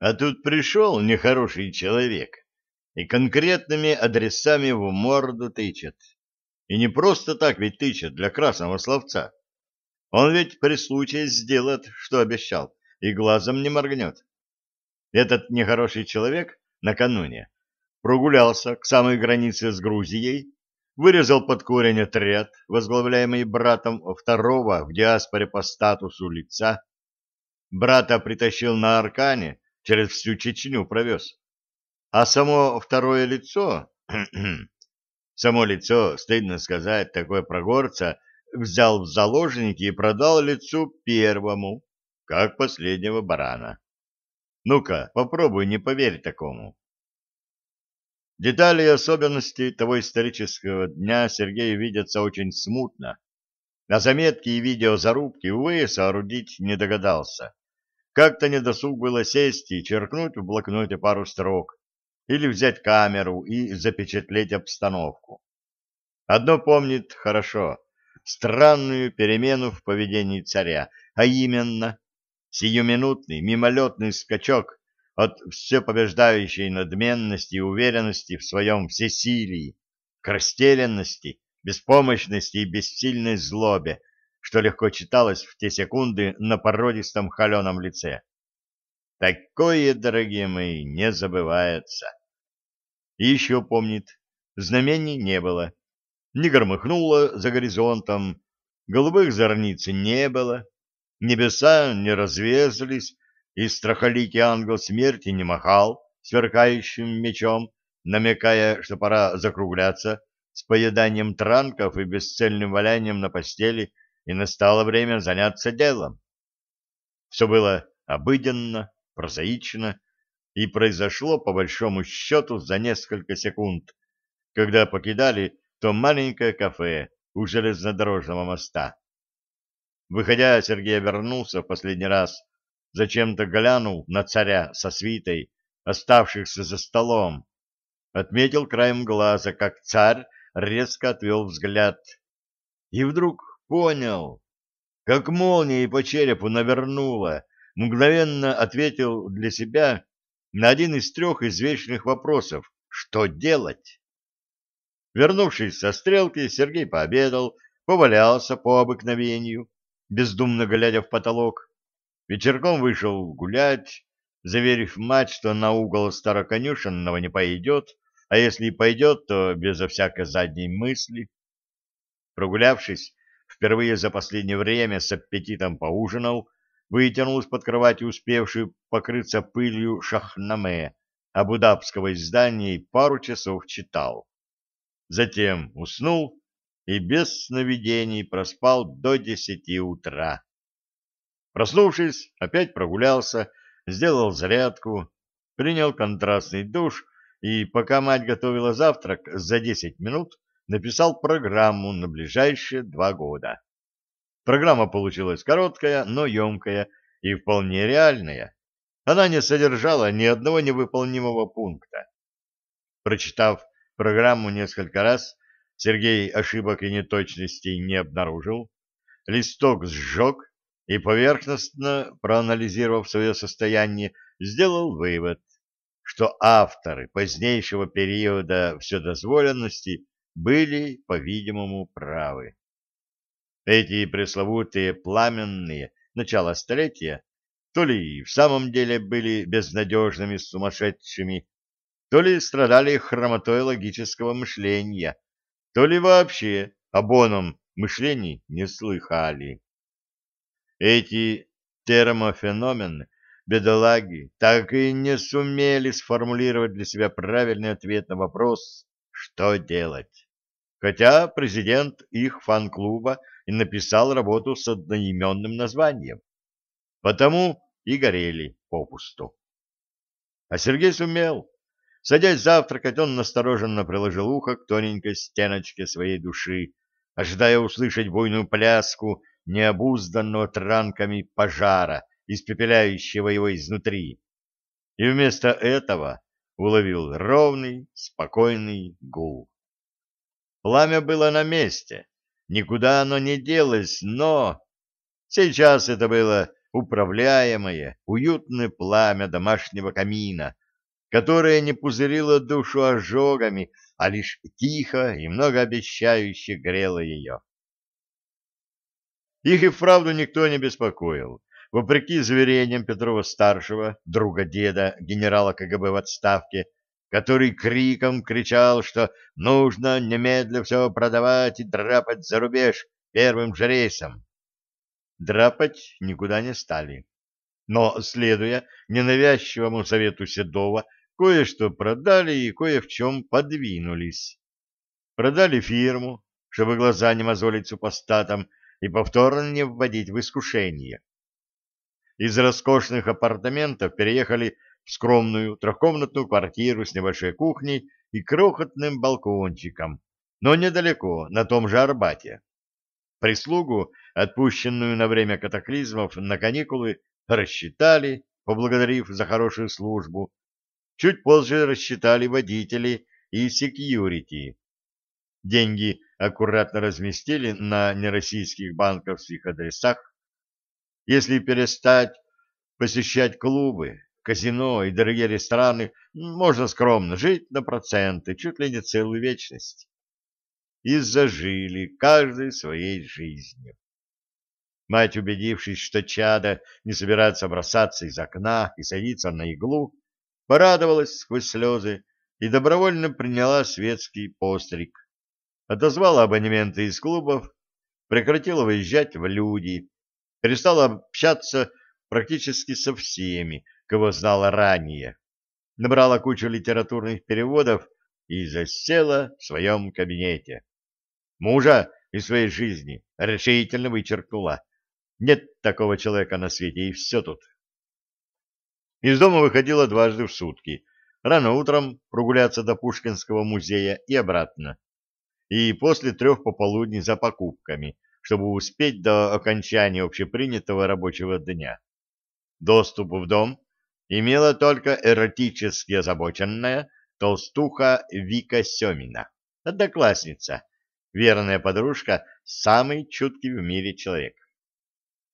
А тут пришел нехороший человек и конкретными адресами в морду тычет. И не просто так ведь тычет для красного словца. Он ведь при случае сделает, что обещал, и глазом не моргнет. Этот нехороший человек накануне прогулялся к самой границе с Грузией, вырезал под корень отряд, возглавляемый братом второго в диаспоре по статусу лица. Брата притащил на Аркане, через всю Чечню провез. А само второе лицо, само лицо, стыдно сказать, такое прогорца, взял в заложники и продал лицу первому, как последнего барана. Ну-ка, попробуй не поверь такому. Детали и особенности того исторического дня Сергею видятся очень смутно, а заметки и видеозарубки, увы, соорудить не догадался. Как-то недосуг было сесть и черкнуть в блокноте пару строк, или взять камеру и запечатлеть обстановку. Одно помнит хорошо — странную перемену в поведении царя, а именно сиюминутный мимолетный скачок от всепобеждающей надменности и уверенности в своем всесилии, к растерянности, беспомощности и бессильной злобе, что легко читалось в те секунды на породистом холеном лице. Такое, дорогие мои, не забывается. И еще помнит, знамений не было. Не громыхнуло за горизонтом, голубых зорниц не было, небеса не развезлись, и страхоликий ангел смерти не махал сверкающим мечом, намекая, что пора закругляться с поеданием транков и бесцельным валянием на постели, и настало время заняться делом. Все было обыденно, прозаично, и произошло по большому счету за несколько секунд, когда покидали то маленькое кафе у железнодорожного моста. Выходя, Сергей вернулся в последний раз зачем-то глянул на царя со свитой, оставшихся за столом, отметил краем глаза, как царь резко отвел взгляд, и вдруг понял, как молнией по черепу навернуло, мгновенно ответил для себя на один из трех извечных вопросов «Что делать?». Вернувшись со стрелки, Сергей пообедал, повалялся по обыкновению, бездумно глядя в потолок, Вечерком вышел гулять, заверив мать, что на угол староконюшенного не пойдет, а если и пойдет, то безо всякой задней мысли. Прогулявшись, впервые за последнее время с аппетитом поужинал, вытянул из-под кровати успевший покрыться пылью шахнаме абудабского издания и пару часов читал. Затем уснул и без сновидений проспал до десяти утра. Проснувшись, опять прогулялся, сделал зарядку, принял контрастный душ и, пока мать готовила завтрак, за 10 минут написал программу на ближайшие два года. Программа получилась короткая, но емкая и вполне реальная. Она не содержала ни одного невыполнимого пункта. Прочитав программу несколько раз, Сергей ошибок и неточностей не обнаружил. Листок сжег и, поверхностно проанализировав свое состояние, сделал вывод, что авторы позднейшего периода вседозволенности были, по-видимому, правы. Эти пресловутые пламенные начала столетия то ли в самом деле были безнадежными сумасшедшими, то ли страдали хромотой логического мышления, то ли вообще об оном мышлении не слыхали. Эти термофеномены, бедолаги, так и не сумели сформулировать для себя правильный ответ на вопрос, что делать. Хотя президент их фан-клуба и написал работу с одноименным названием. Потому и горели попусту. А Сергей сумел. Садясь завтракать, он настороженно приложил ухо к тоненькой стеночке своей души, ожидая услышать буйную пляску необузданного транками пожара, испепеляющего его изнутри. И вместо этого уловил ровный, спокойный гул. Пламя было на месте, никуда оно не делось, но... Сейчас это было управляемое, уютное пламя домашнего камина, которое не пузырило душу ожогами, а лишь тихо и многообещающе грело ее. Их и вправду никто не беспокоил. Вопреки заверениям Петрова-старшего, друга деда, генерала КГБ в отставке, который криком кричал, что нужно немедля все продавать и драпать за рубеж первым же рейсом. Драпать никуда не стали. Но, следуя ненавязчивому совету Седова, кое-что продали и кое в чем подвинулись. Продали фирму, чтобы глаза не мозолить супостатам и повторно не вводить в искушение. Из роскошных апартаментов переехали в скромную трехкомнатную квартиру с небольшой кухней и крохотным балкончиком, но недалеко, на том же Арбате. Прислугу, отпущенную на время катаклизмов на каникулы, рассчитали, поблагодарив за хорошую службу. Чуть позже рассчитали водители и секьюрити. Деньги аккуратно разместили на нероссийских банковских адресах, если перестать посещать клубы, казино и дорогие рестораны, можно скромно жить на проценты, чуть ли не целую вечность. И зажили каждой своей жизнью. Мать, убедившись, что чада не собирается бросаться из окна и садиться на иглу, порадовалась сквозь слезы и добровольно приняла светский постриг. Отозвала абонементы из клубов, прекратила выезжать в люди, перестала общаться практически со всеми, кого знала ранее, набрала кучу литературных переводов и засела в своем кабинете. Мужа из своей жизни решительно вычеркнула. Нет такого человека на свете, и все тут. Из дома выходила дважды в сутки. Рано утром прогуляться до Пушкинского музея и обратно. И после трех пополудни за покупками, чтобы успеть до окончания общепринятого рабочего дня. Доступ в дом имела только эротически озабоченная толстуха Вика Семина, одноклассница, верная подружка, самый чуткий в мире человек.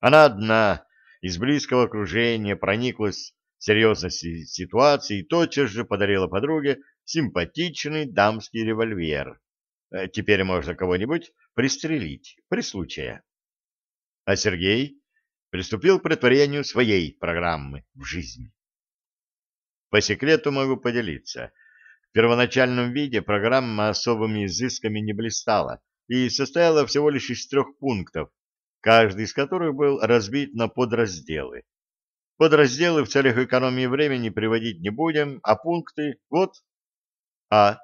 Она одна из близкого окружения прониклась серьезностью ситуации и тотчас же подарила подруге симпатичный дамский револьвер. Э, теперь можно кого-нибудь пристрелить при случае. А Сергей приступил к претворению своей программы в жизнь. По секрету могу поделиться. В первоначальном виде программа особыми изысками не блистала и состояла всего лишь из трех пунктов, каждый из которых был разбит на подразделы. Подразделы в целях экономии времени приводить не будем, а пункты вот. А.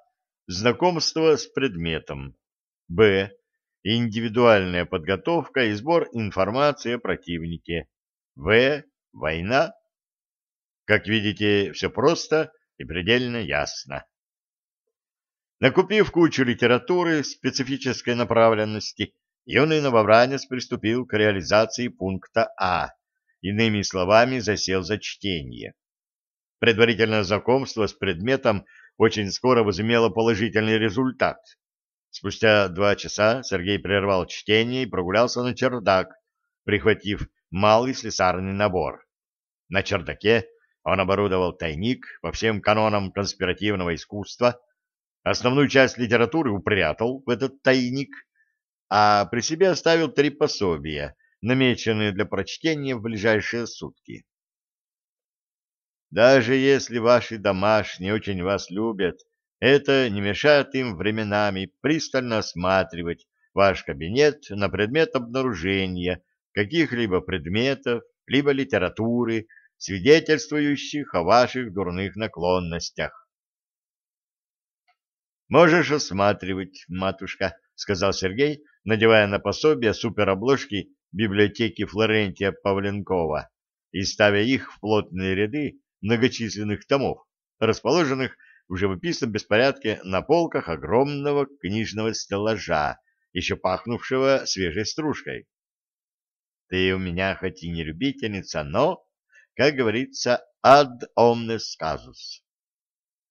Знакомство с предметом. Б. Индивидуальная подготовка и сбор информации о противнике. В. Война. Как видите, все просто и предельно ясно. Накупив кучу литературы специфической направленности, юный новобранец приступил к реализации пункта А, иными словами, засел за чтение. Предварительное знакомство с предметом очень скоро возымело положительный результат. Спустя два часа Сергей прервал чтение и прогулялся на чердак, прихватив малый слесарный набор. На чердаке он оборудовал тайник по всем канонам конспиративного искусства, основную часть литературы упрятал в этот тайник, а при себе оставил три пособия, намеченные для прочтения в ближайшие сутки. Даже если ваши домашние очень вас любят, это не мешает им временами пристально осматривать ваш кабинет на предмет обнаружения каких-либо предметов, либо литературы, свидетельствующих о ваших дурных наклонностях. «Можешь осматривать, матушка», — сказал Сергей, надевая на пособие суперобложки библиотеки Флорентия Павленкова и ставя их в плотные ряды многочисленных томов, расположенных в живописном беспорядке на полках огромного книжного стеллажа, еще пахнувшего свежей стружкой. Ты у меня хоть и не любительница, но, как говорится, ad omnes casus.